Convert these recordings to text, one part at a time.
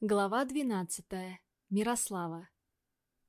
Глава двенадцатая. Мирослава.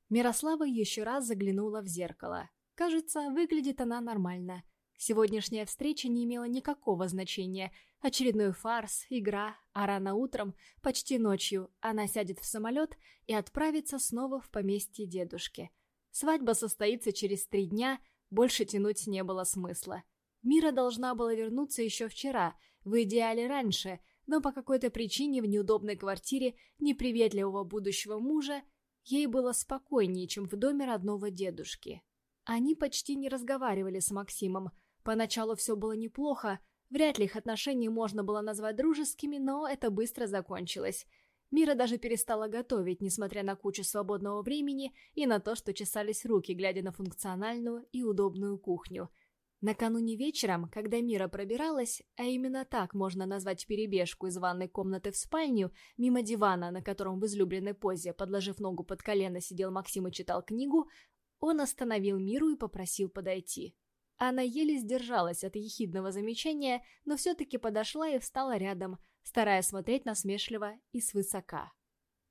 Мирослава еще раз заглянула в зеркало. Кажется, выглядит она нормально. Сегодняшняя встреча не имела никакого значения. Очередной фарс, игра, а рано утром, почти ночью, она сядет в самолет и отправится снова в поместье дедушки. Свадьба состоится через три дня, больше тянуть не было смысла. Мира должна была вернуться еще вчера, в идеале раньше – но по какой-то причине в неудобной квартире неприветливого будущего мужа ей было спокойнее, чем в доме родного дедушки. Они почти не разговаривали с Максимом. Поначалу все было неплохо, вряд ли их отношения можно было назвать дружескими, но это быстро закончилось. Мира даже перестала готовить, несмотря на кучу свободного времени и на то, что чесались руки, глядя на функциональную и удобную кухню – Накануне вечером, когда Мира пробиралась, а именно так можно назвать перебежку из ванной комнаты в спальню, мимо дивана, на котором в излюбленной позе, подложив ногу под колено, сидел Максим и читал книгу, он остановил Миру и попросил подойти. Она еле сдержалась от ехидного замечания, но все-таки подошла и встала рядом, стараясь смотреть насмешливо и свысока.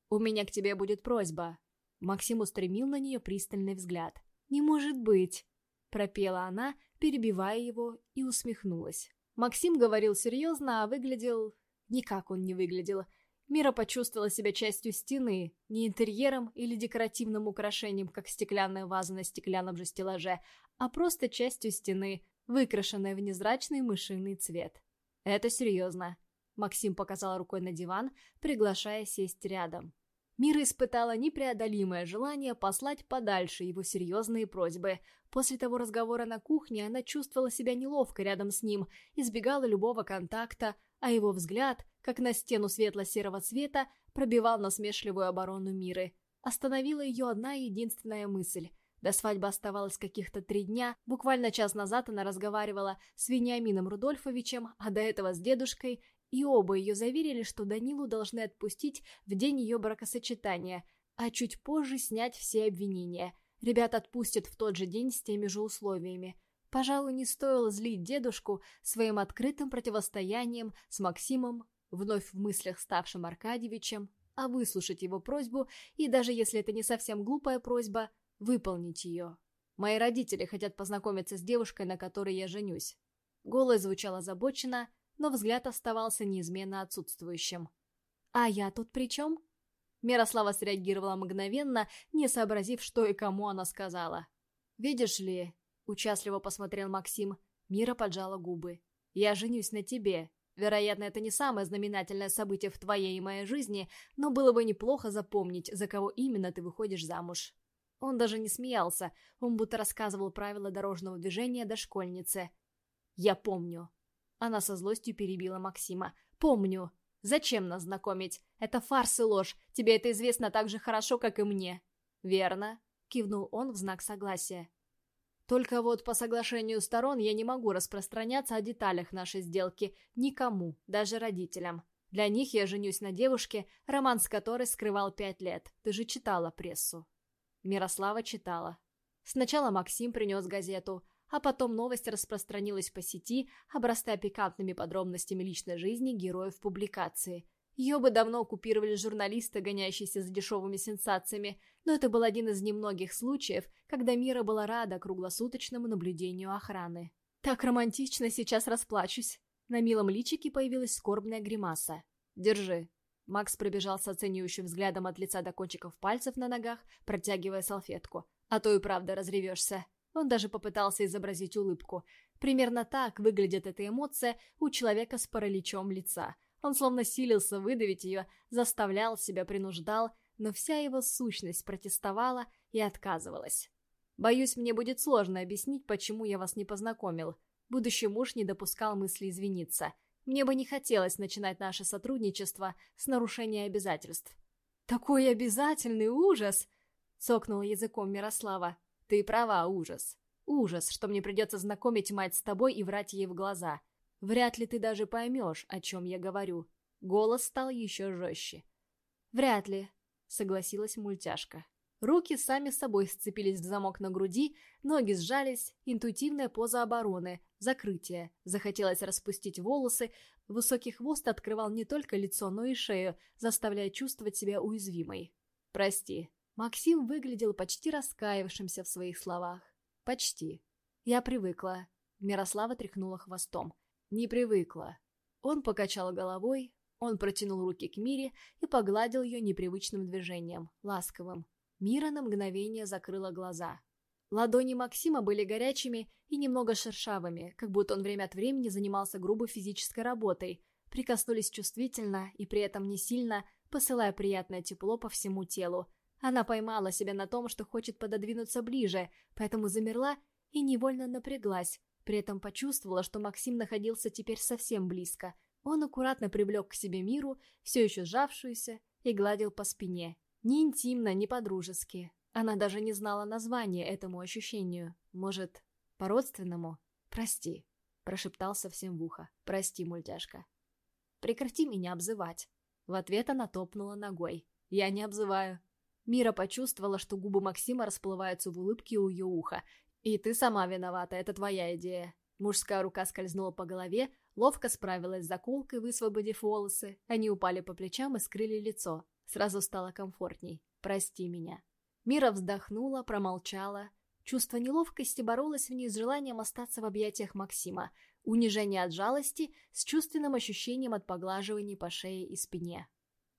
«У меня к тебе будет просьба». Максим устремил на нее пристальный взгляд. «Не может быть!» — пропела она, перебивая его, и усмехнулась. Максим говорил серьезно, а выглядел... Никак он не выглядел. Мира почувствовала себя частью стены, не интерьером или декоративным украшением, как стеклянная ваза на стеклянном же стеллаже, а просто частью стены, выкрашенной в незрачный мышиный цвет. «Это серьезно», — Максим показал рукой на диван, приглашая сесть рядом. Мира испытала непреодолимое желание послать подальше его серьезные просьбы. После того разговора на кухне она чувствовала себя неловко рядом с ним, избегала любого контакта, а его взгляд, как на стену светло-серого цвета, пробивал насмешливую оборону Миры. Остановила ее одна единственная мысль. До свадьбы оставалось каких-то три дня. Буквально час назад она разговаривала с Вениамином Рудольфовичем, а до этого с дедушкой, и оба ее заверили, что Данилу должны отпустить в день ее бракосочетания, а чуть позже снять все обвинения. Ребят отпустят в тот же день с теми же условиями. Пожалуй, не стоило злить дедушку своим открытым противостоянием с Максимом, вновь в мыслях ставшим Аркадьевичем, а выслушать его просьбу и, даже если это не совсем глупая просьба, выполнить ее. Мои родители хотят познакомиться с девушкой, на которой я женюсь. Голос звучал озабоченно, но взгляд оставался неизменно отсутствующим. «А я тут при чем?» Мирослава среагировала мгновенно, не сообразив, что и кому она сказала. «Видишь ли...» — участливо посмотрел Максим. Мира поджала губы. «Я женюсь на тебе. Вероятно, это не самое знаменательное событие в твоей и моей жизни, но было бы неплохо запомнить, за кого именно ты выходишь замуж». Он даже не смеялся, он будто рассказывал правила дорожного движения дошкольнице. «Я помню», она со злостью перебила Максима. «Помню. Зачем нас знакомить? Это фарс и ложь. Тебе это известно так же хорошо, как и мне». «Верно», — кивнул он в знак согласия. «Только вот по соглашению сторон я не могу распространяться о деталях нашей сделки никому, даже родителям. Для них я женюсь на девушке, роман с которой скрывал пять лет. Ты же читала прессу». Мирослава читала. Сначала Максим принес газету, а потом новость распространилась по сети, обрастая пикантными подробностями личной жизни героев публикации. Ее бы давно оккупировали журналисты, гонящиеся за дешевыми сенсациями, но это был один из немногих случаев, когда Мира была рада круглосуточному наблюдению охраны. «Так романтично, сейчас расплачусь!» На милом личике появилась скорбная гримаса. «Держи». Макс пробежал с оценивающим взглядом от лица до кончиков пальцев на ногах, протягивая салфетку. «А то и правда разревешься». Он даже попытался изобразить улыбку. Примерно так выглядит эта эмоция у человека с параличом лица. Он словно силился выдавить ее, заставлял себя, принуждал, но вся его сущность протестовала и отказывалась. «Боюсь, мне будет сложно объяснить, почему я вас не познакомил». Будущий муж не допускал мысли извиниться. Мне бы не хотелось начинать наше сотрудничество с нарушения обязательств. «Такой обязательный ужас!» — цокнула языком Мирослава. Ты права, ужас. Ужас, что мне придется знакомить мать с тобой и врать ей в глаза. Вряд ли ты даже поймешь, о чем я говорю. Голос стал еще жестче. Вряд ли, согласилась мультяшка. Руки сами собой сцепились в замок на груди, ноги сжались, интуитивная поза обороны, закрытие. Захотелось распустить волосы, Высокий хвост открывал не только лицо, но и шею, заставляя чувствовать себя уязвимой. «Прости». Максим выглядел почти раскаявшимся в своих словах. «Почти. Я привыкла». Мирослава тряхнула хвостом. «Не привыкла». Он покачал головой, он протянул руки к Мире и погладил ее непривычным движением, ласковым. Мира на мгновение закрыла глаза. Ладони Максима были горячими и немного шершавыми, как будто он время от времени занимался грубой физической работой, прикоснулись чувствительно и при этом не сильно, посылая приятное тепло по всему телу. Она поймала себя на том, что хочет пододвинуться ближе, поэтому замерла и невольно напряглась, при этом почувствовала, что Максим находился теперь совсем близко. Он аккуратно привлек к себе Миру, все еще сжавшуюся, и гладил по спине, ни интимно, ни по-дружески. Она даже не знала названия этому ощущению. Может, по-родственному? «Прости», — прошептал совсем в ухо. «Прости, мультяшка». «Прекрати меня обзывать». В ответ она топнула ногой. «Я не обзываю». Мира почувствовала, что губы Максима расплываются в улыбке у ее уха. «И ты сама виновата, это твоя идея». Мужская рука скользнула по голове, ловко справилась с заколкой, высвободив волосы. Они упали по плечам и скрыли лицо. Сразу стало комфортней. «Прости меня». Мира вздохнула, промолчала. Чувство неловкости боролось в ней с желанием остаться в объятиях Максима. Унижение от жалости с чувственным ощущением от поглаживаний по шее и спине.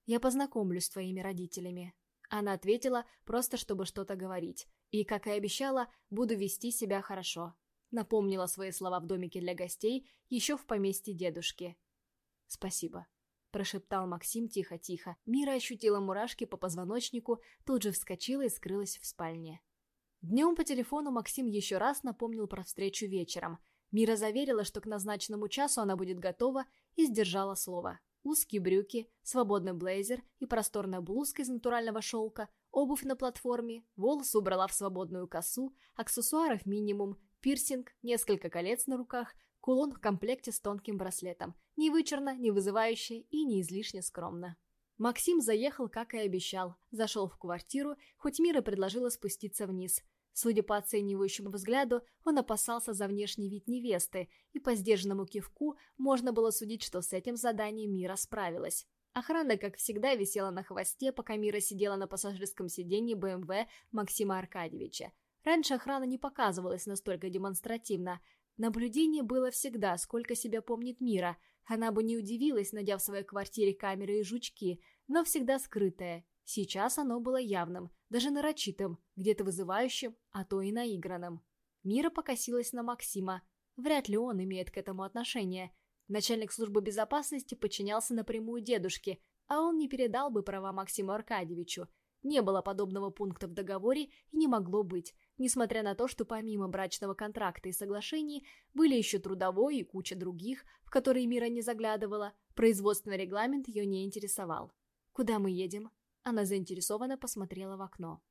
«Я познакомлюсь с твоими родителями». Она ответила, просто чтобы что-то говорить. И, как и обещала, буду вести себя хорошо. Напомнила свои слова в домике для гостей еще в поместье дедушки. «Спасибо», — прошептал Максим тихо-тихо. Мира ощутила мурашки по позвоночнику, тут же вскочила и скрылась в спальне. Днем по телефону Максим еще раз напомнил про встречу вечером. Мира заверила, что к назначенному часу она будет готова, и сдержала слово. Узкие брюки, свободный блейзер и просторная блузка из натурального шелка, обувь на платформе, волосы убрала в свободную косу, аксессуаров минимум, пирсинг, несколько колец на руках, Кулон в комплекте с тонким браслетом. Не вычурно, не вызывающе и не излишне скромно. Максим заехал, как и обещал. Зашел в квартиру, хоть Мира предложила спуститься вниз. Судя по оценивающему взгляду, он опасался за внешний вид невесты, и по сдержанному кивку можно было судить, что с этим заданием Мира справилась. Охрана, как всегда, висела на хвосте, пока Мира сидела на пассажирском сиденье БМВ Максима Аркадьевича. Раньше охрана не показывалась настолько демонстративно, Наблюдение было всегда, сколько себя помнит Мира. Она бы не удивилась, найдя в своей квартире камеры и жучки, но всегда скрытое. Сейчас оно было явным, даже нарочитым, где-то вызывающим, а то и наигранным. Мира покосилась на Максима. Вряд ли он имеет к этому отношение. Начальник службы безопасности подчинялся напрямую дедушке, а он не передал бы права Максиму Аркадьевичу. Не было подобного пункта в договоре и не могло быть несмотря на то, что помимо брачного контракта и соглашений были еще трудовой и куча других, в которые Мира не заглядывала, производственный регламент ее не интересовал. «Куда мы едем?» Она заинтересованно посмотрела в окно.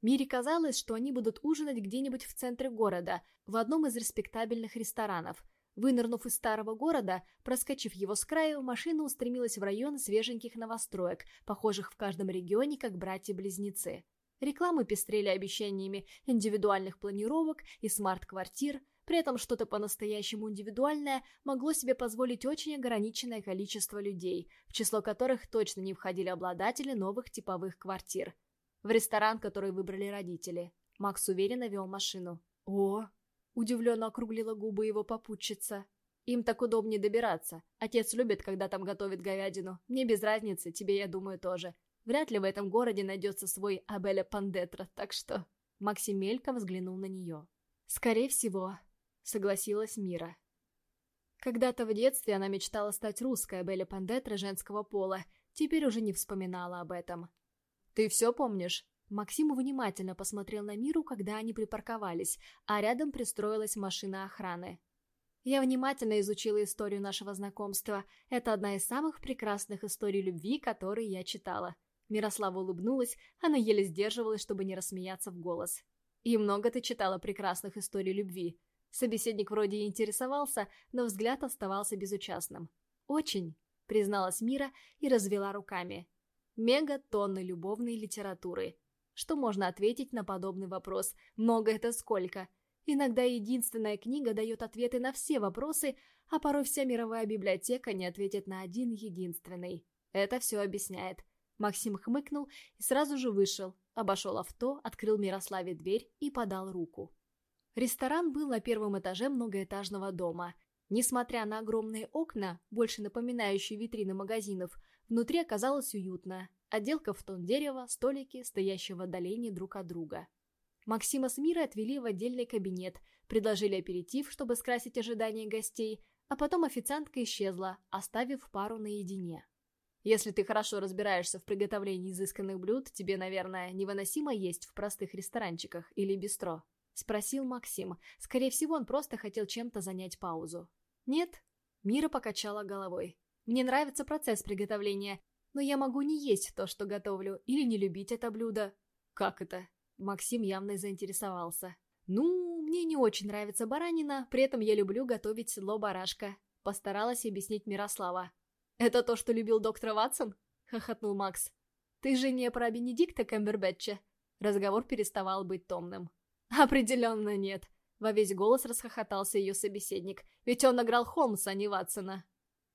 Мире казалось, что они будут ужинать где-нибудь в центре города, в одном из респектабельных ресторанов. Вынырнув из старого города, проскочив его с краю, машина устремилась в район свеженьких новостроек, похожих в каждом регионе как братья-близнецы. Рекламы пестрели обещаниями индивидуальных планировок и смарт-квартир, при этом что-то по-настоящему индивидуальное могло себе позволить очень ограниченное количество людей, в число которых точно не входили обладатели новых типовых квартир. В ресторан, который выбрали родители. Макс уверенно вел машину. «О!» – удивленно округлила губы его попутчица. «Им так удобнее добираться. Отец любит, когда там готовят говядину. Мне без разницы, тебе, я думаю, тоже. Вряд ли в этом городе найдется свой Абеля Пандетра, так что...» Максим мельком взглянул на нее. «Скорее всего», — согласилась Мира. Когда-то в детстве она мечтала стать русской Абеля Пандетра женского пола, теперь уже не вспоминала об этом. «Ты все помнишь?» Максим внимательно посмотрел на Миру, когда они припарковались, а рядом пристроилась машина охраны. Я внимательно изучила историю нашего знакомства. Это одна из самых прекрасных историй любви, которые я читала. Мирослава улыбнулась, она еле сдерживалась, чтобы не рассмеяться в голос. «И много ты читала прекрасных историй любви». Собеседник вроде и интересовался, но взгляд оставался безучастным. «Очень», — призналась Мира и развела руками. «Мегатонны любовной литературы». Что можно ответить на подобный вопрос? Много это сколько? Иногда единственная книга дает ответы на все вопросы, а порой вся мировая библиотека не ответит на один единственный. Это все объясняет. Максим хмыкнул и сразу же вышел, обошел авто, открыл Мирославе дверь и подал руку. Ресторан был на первом этаже многоэтажного дома. Несмотря на огромные окна, больше напоминающие витрины магазинов, внутри оказалось уютно. Отделка в тон дерева, столики, стоящие в отдалении друг от друга. Максима с Мирой отвели в отдельный кабинет, предложили аперитив, чтобы скрасить ожидания гостей, а потом официантка исчезла, оставив пару наедине. Если ты хорошо разбираешься в приготовлении изысканных блюд, тебе, наверное, невыносимо есть в простых ресторанчиках или бистро?» — спросил Максим. Скорее всего, он просто хотел чем-то занять паузу. «Нет?» — Мира покачала головой. «Мне нравится процесс приготовления, но я могу не есть то, что готовлю, или не любить это блюдо». «Как это?» Максим явно заинтересовался. «Ну, мне не очень нравится баранина, при этом я люблю готовить седло барашка», — постаралась объяснить Мирослава. «Это то, что любил доктор Ватсон?» — хохотнул Макс. «Ты же не про Бенедикта Кэмбербэтча?» Разговор переставал быть томным. «Определенно нет», — во весь голос расхохотался ее собеседник. «Ведь он играл Холмса, а не Ватсона».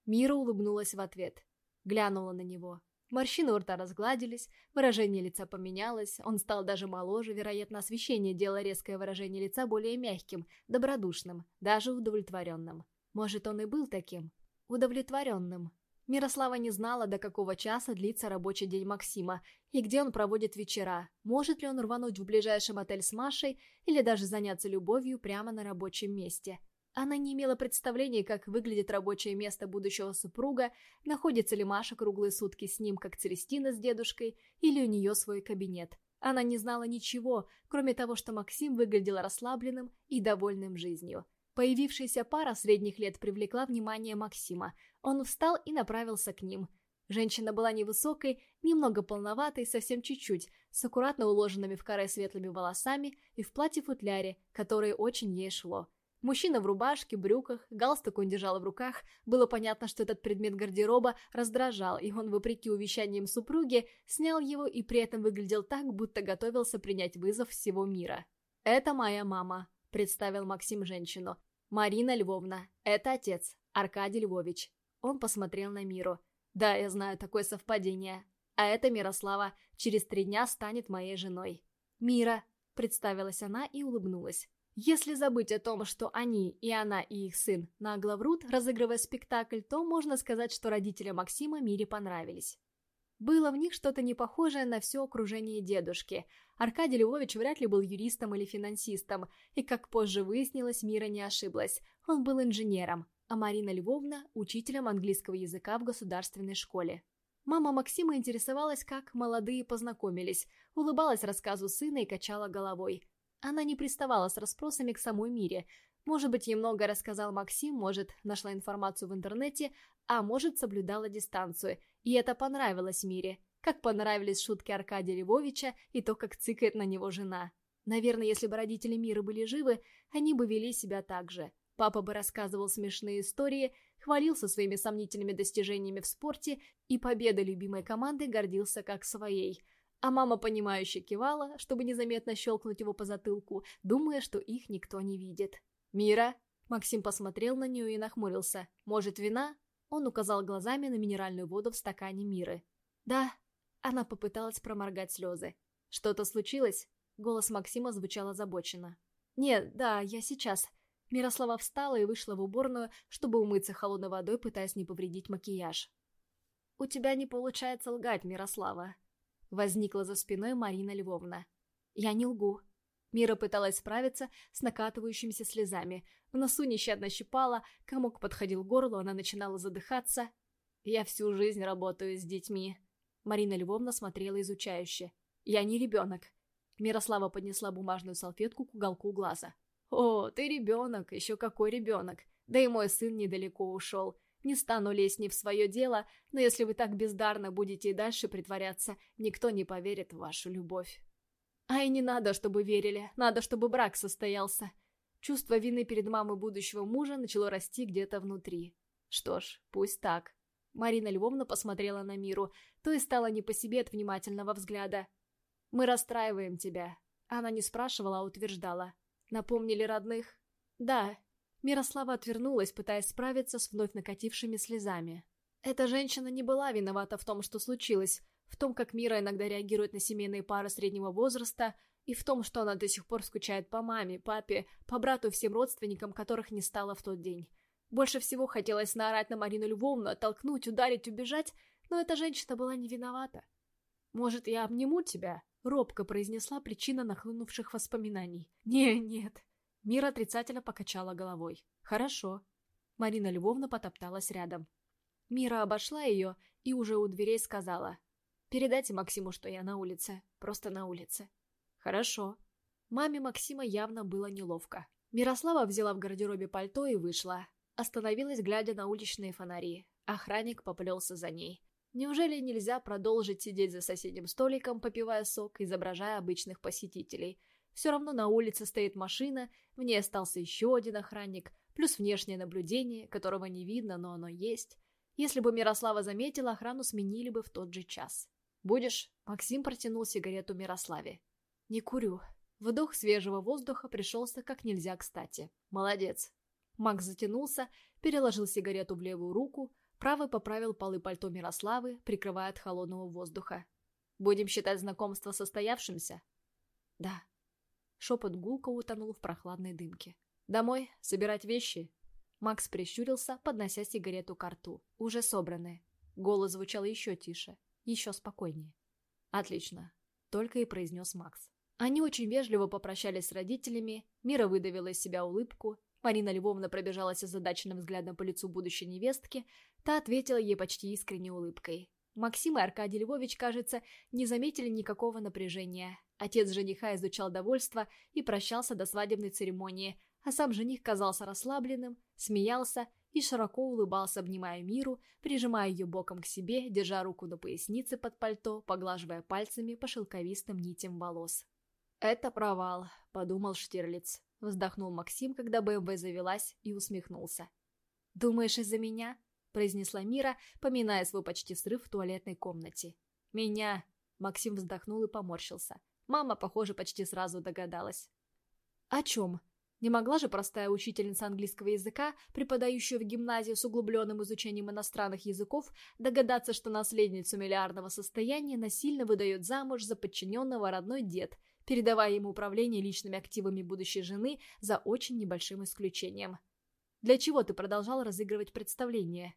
Мира улыбнулась в ответ. Глянула на него. Морщины у рта разгладились, выражение лица поменялось, он стал даже моложе, вероятно, освещение делало резкое выражение лица более мягким, добродушным, даже удовлетворенным. Может, он и был таким? Удовлетворенным. Мирослава не знала, до какого часа длится рабочий день Максима и где он проводит вечера, может ли он рвануть в ближайший отель с Машей или даже заняться любовью прямо на рабочем месте. Она не имела представления, как выглядит рабочее место будущего супруга, находится ли Маша круглые сутки с ним, как Целестина с дедушкой, или у нее свой кабинет. Она не знала ничего, кроме того, что Максим выглядел расслабленным и довольным жизнью. Появившаяся пара средних лет привлекла внимание Максима. Он встал и направился к ним. Женщина была невысокой, немного полноватой, совсем чуть-чуть, с аккуратно уложенными в каре светлыми волосами и в платье-футляре, которое очень ей шло. Мужчина в рубашке, брюках, галстук он держал в руках. Было понятно, что этот предмет гардероба раздражал, и он, вопреки увещаниям супруги, снял его и при этом выглядел так, будто готовился принять вызов всего мира. «Это моя мама», представил Максим женщину. «Марина Львовна, это отец, Аркадий Львович». Он посмотрел на Миру. «Да, я знаю, такое совпадение. А это Мирослава, через три дня станет моей женой». «Мира», — представилась она и улыбнулась. Если забыть о том, что они, и она, и их сын нагло врут, разыгрывая спектакль, то можно сказать, что родителям Максима Мире понравились. Было в них что-то непохожее на все окружение дедушки. Аркадий Львович вряд ли был юристом или финансистом, и, как позже выяснилось, Мира не ошиблась. Он был инженером, а Марина Львовна – учителем английского языка в государственной школе. Мама Максима интересовалась, как молодые познакомились, улыбалась рассказу сына и качала головой. Она не приставала с расспросами к самой Мире. Может быть, ей много рассказал Максим, может, нашла информацию в интернете, а может, соблюдала дистанцию – и это понравилось Мире, как понравились шутки Аркадия Львовича и то, как цыкает на него жена. Наверное, если бы родители Мира были живы, они бы вели себя так же. Папа бы рассказывал смешные истории, хвалился своими сомнительными достижениями в спорте и победой любимой команды гордился как своей. А мама, понимающе кивала, чтобы незаметно щелкнуть его по затылку, думая, что их никто не видит. «Мира?» Максим посмотрел на нее и нахмурился. «Может, вина?» Он указал глазами на минеральную воду в стакане Миры. «Да». Она попыталась проморгать слезы. «Что-то случилось?» Голос Максима звучал озабоченно. «Нет, да, я сейчас». Мирослава встала и вышла в уборную, чтобы умыться холодной водой, пытаясь не повредить макияж. «У тебя не получается лгать, Мирослава», — возникла за спиной Марина Львовна. «Я не лгу», Мира пыталась справиться с накатывающимися слезами. В носу нещадно щипала, комок подходил к горлу, она начинала задыхаться. «Я всю жизнь работаю с детьми». Марина Львовна смотрела изучающе. «Я не ребенок». Мирослава поднесла бумажную салфетку к уголку глаза. «О, ты ребенок, еще какой ребенок. Да и мой сын недалеко ушел. Не стану лезть не в свое дело, но если вы так бездарно будете и дальше притворяться, никто не поверит в вашу любовь». А и не надо, чтобы верили, надо, чтобы брак состоялся. Чувство вины перед мамой будущего мужа начало расти где-то внутри. Что ж, пусть так. Марина Львовна посмотрела на Миру, то и стала не по себе от внимательного взгляда. «Мы расстраиваем тебя». Она не спрашивала, а утверждала. Напомнили родных? Да. Мирослава отвернулась, пытаясь справиться с вновь накатившими слезами. Эта женщина не была виновата в том, что случилось, в том, как Мира иногда реагирует на семейные пары среднего возраста, и в том, что она до сих пор скучает по маме, папе, по брату и всем родственникам, которых не стало в тот день. Больше всего хотелось наорать на Марину Львовну, оттолкнуть, ударить, убежать, но эта женщина была не виновата. «Может, я обниму тебя?» — робко произнесла причина нахлынувших воспоминаний. «Не, нет». Мира отрицательно покачала головой. «Хорошо». Марина Львовна потопталась рядом. Мира обошла ее и уже у дверей сказала. «Передайте Максиму, что я на улице. Просто на улице». «Хорошо». Маме Максима явно было неловко. Мирослава взяла в гардеробе пальто и вышла. Остановилась, глядя на уличные фонари. Охранник поплелся за ней. Неужели нельзя продолжить сидеть за соседним столиком, попивая сок, изображая обычных посетителей? Все равно на улице стоит машина, в ней остался еще один охранник, плюс внешнее наблюдение, которого не видно, но оно есть. Если бы Мирослава заметила, охрану сменили бы в тот же час. «Будешь?» Максим протянул сигарету Мирославе. «Не курю». Вдох свежего воздуха пришелся как нельзя кстати. «Молодец». Макс затянулся, переложил сигарету в левую руку, правый поправил полы пальто Мирославы, прикрывая от холодного воздуха. «Будем считать знакомство состоявшимся?» «Да». Шепот гулко утонул в прохладной дымке. «Домой? Собирать вещи?» Макс прищурился, поднося сигарету к рту. Уже собранные. Голос звучал еще тише, еще спокойнее. «Отлично», — только и произнес Макс. Они очень вежливо попрощались с родителями, Мира выдавила из себя улыбку, Марина Львовна пробежалась озадаченным взглядом по лицу будущей невестки, та ответила ей почти искренней улыбкой. Максим и Аркадий Львович, кажется, не заметили никакого напряжения. Отец жениха изучал довольство и прощался до свадебной церемонии, а сам жених казался расслабленным, смеялся и широко улыбался, обнимая Миру, прижимая ее боком к себе, держа руку на пояснице под пальто, поглаживая пальцами по шелковистым нитям волос. «Это провал», — подумал Штирлиц. Вздохнул Максим, когда БМВ завелась, и усмехнулся. «Думаешь, из-за меня?» — произнесла Мира, поминая свой почти срыв в туалетной комнате. «Меня!» — Максим вздохнул и поморщился. Мама, похоже, почти сразу догадалась. «О чем?» Не могла же простая учительница английского языка, преподающая в гимназии с углубленным изучением иностранных языков, догадаться, что наследницу миллиардного состояния насильно выдает замуж за подчиненного родной дед – передавая ему управление личными активами будущей жены за очень небольшим исключением. Для чего ты продолжал разыгрывать представление?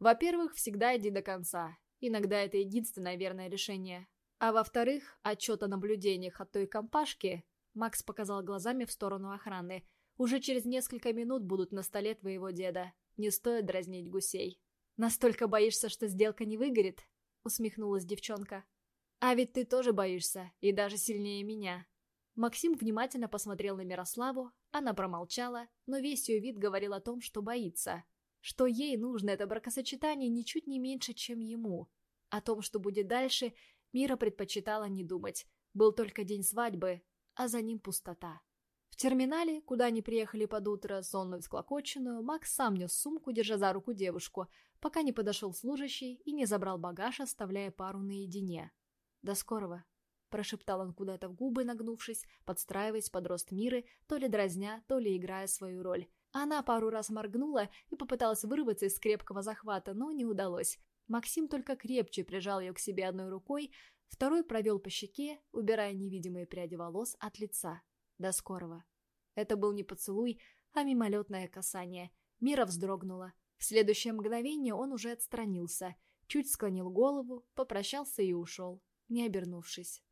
Во-первых, всегда иди до конца. Иногда это единственное верное решение. А во-вторых, отчет о наблюдениях от той компашки, Макс показал глазами в сторону охраны, уже через несколько минут будут на столе твоего деда. Не стоит дразнить гусей. «Настолько боишься, что сделка не выгорит?» — усмехнулась девчонка. «А ведь ты тоже боишься, и даже сильнее меня». Максим внимательно посмотрел на Мирославу, она промолчала, но весь ее вид говорил о том, что боится. Что ей нужно это бракосочетание ничуть не меньше, чем ему. О том, что будет дальше, Мира предпочитала не думать. Был только день свадьбы, а за ним пустота. В терминале, куда они приехали под утро, сонную всклокоченную, Макс сам нес сумку, держа за руку девушку, пока не подошел служащий и не забрал багаж, оставляя пару наедине. «До скорого», — прошептал он куда-то в губы, нагнувшись, подстраиваясь под рост Миры, то ли дразня, то ли играя свою роль. Она пару раз моргнула и попыталась вырваться из крепкого захвата, но не удалось. Максим только крепче прижал ее к себе одной рукой, второй провел по щеке, убирая невидимые пряди волос от лица. До скорого. Это был не поцелуй, а мимолетное касание. Мира вздрогнула. В следующее мгновение он уже отстранился, чуть склонил голову, попрощался и ушел не обернувшись.